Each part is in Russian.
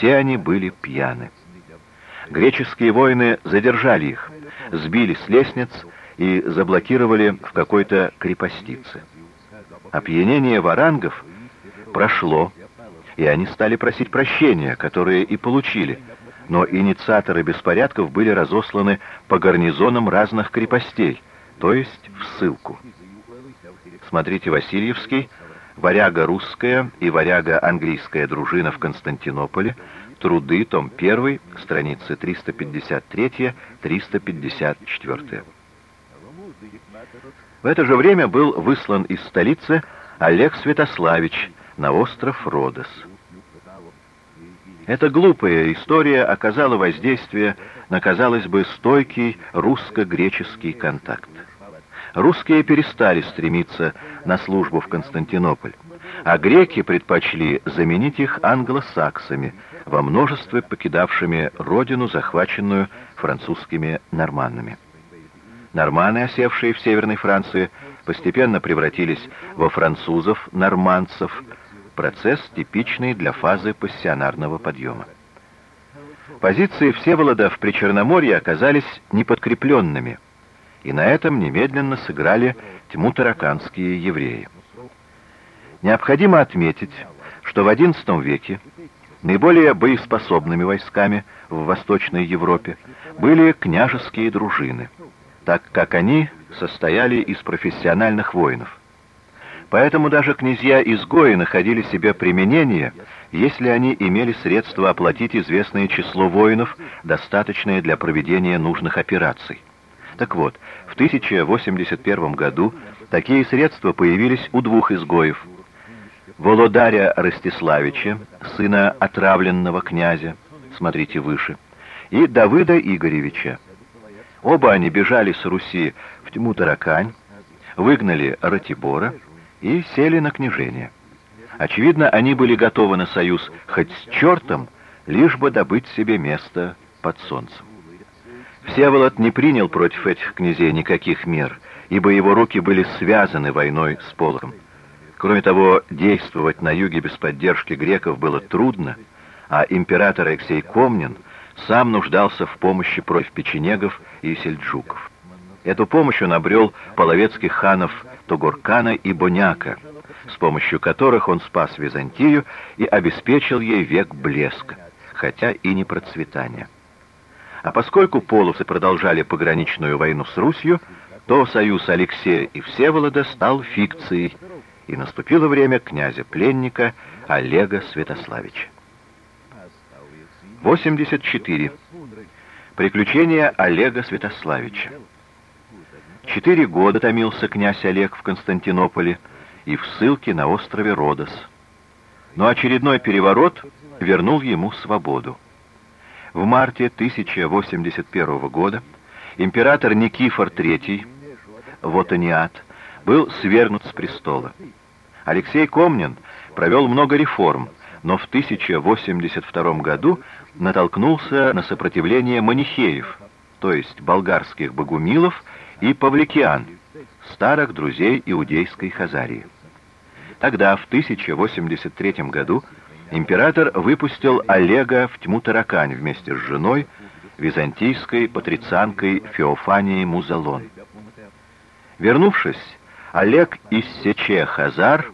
все они были пьяны. Греческие воины задержали их, сбили с лестниц и заблокировали в какой-то крепостице. Опьянение варангов прошло, и они стали просить прощения, которые и получили, но инициаторы беспорядков были разосланы по гарнизонам разных крепостей, то есть в ссылку. Смотрите Васильевский, «Варяга русская» и «Варяга английская дружина в Константинополе», Труды, том 1, страницы 353-354. В это же время был выслан из столицы Олег Святославич на остров Родос. Эта глупая история оказала воздействие на, казалось бы, стойкий русско-греческий контакт. Русские перестали стремиться на службу в Константинополь, а греки предпочли заменить их англосаксами, во множестве покидавшими родину, захваченную французскими норманнами. Норманы, осевшие в Северной Франции, постепенно превратились во французов-норманцев, процесс типичный для фазы пассионарного подъема. Позиции Всеволода в Причерноморье оказались неподкрепленными, и на этом немедленно сыграли тьму тараканские евреи. Необходимо отметить, что в XI веке наиболее боеспособными войсками в Восточной Европе были княжеские дружины, так как они состояли из профессиональных воинов. Поэтому даже князья-изгои находили себе применение, если они имели средства оплатить известное число воинов, достаточное для проведения нужных операций. Так вот, в 1081 году такие средства появились у двух изгоев. Володаря Ростиславича, сына отравленного князя, смотрите выше, и Давыда Игоревича. Оба они бежали с Руси в тьму Таракань, выгнали Ратибора, и сели на княжение. Очевидно, они были готовы на союз хоть с чертом, лишь бы добыть себе место под солнцем. Всеволод не принял против этих князей никаких мер, ибо его руки были связаны войной с Полоком. Кроме того, действовать на юге без поддержки греков было трудно, а император Алексей Комнин сам нуждался в помощи против печенегов и сельджуков. Эту помощь он обрел половецких ханов Тугуркана и Боняка, с помощью которых он спас Византию и обеспечил ей век блеска, хотя и не процветания. А поскольку половцы продолжали пограничную войну с Русью, то союз Алексея и Всеволода стал фикцией, и наступило время князя-пленника Олега Святославича. 84. Приключения Олега Святославича. Четыре года томился князь Олег в Константинополе и в ссылке на острове Родос. Но очередной переворот вернул ему свободу. В марте 1081 года император Никифор III, Вотаниат, был свергнут с престола. Алексей Комнин провел много реформ, но в 1082 году натолкнулся на сопротивление манихеев, то есть болгарских богумилов и Павликиан, старых друзей иудейской Хазарии. Тогда, в 1083 году, император выпустил Олега в тьму таракань вместе с женой, византийской патрицианкой Феофанией Музалон. Вернувшись, Олег из Сече Хазар,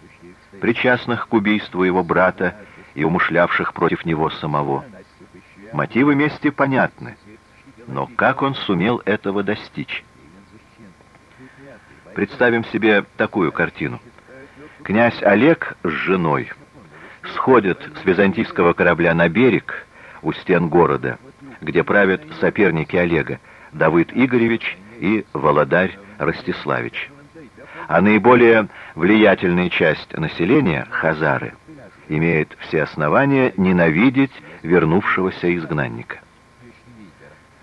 причастных к убийству его брата и умышлявших против него самого. Мотивы мести понятны, но как он сумел этого достичь? Представим себе такую картину. Князь Олег с женой сходят с византийского корабля на берег у стен города, где правят соперники Олега, Давыд Игоревич и Володарь Ростиславич. А наиболее влиятельная часть населения, хазары, имеет все основания ненавидеть вернувшегося изгнанника.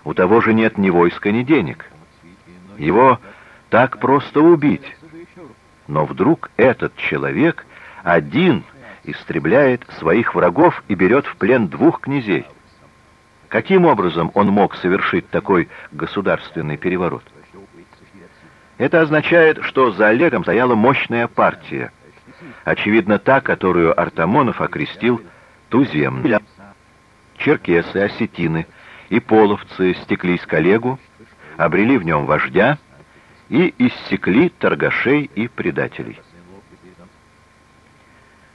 У того же нет ни войска, ни денег. Его так просто убить. Но вдруг этот человек один истребляет своих врагов и берет в плен двух князей. Каким образом он мог совершить такой государственный переворот? Это означает, что за Олегом стояла мощная партия, очевидно та, которую Артамонов окрестил туземной. черкесы, осетины и половцы стеклись коллегу, обрели в нем вождя и иссекли торгашей и предателей.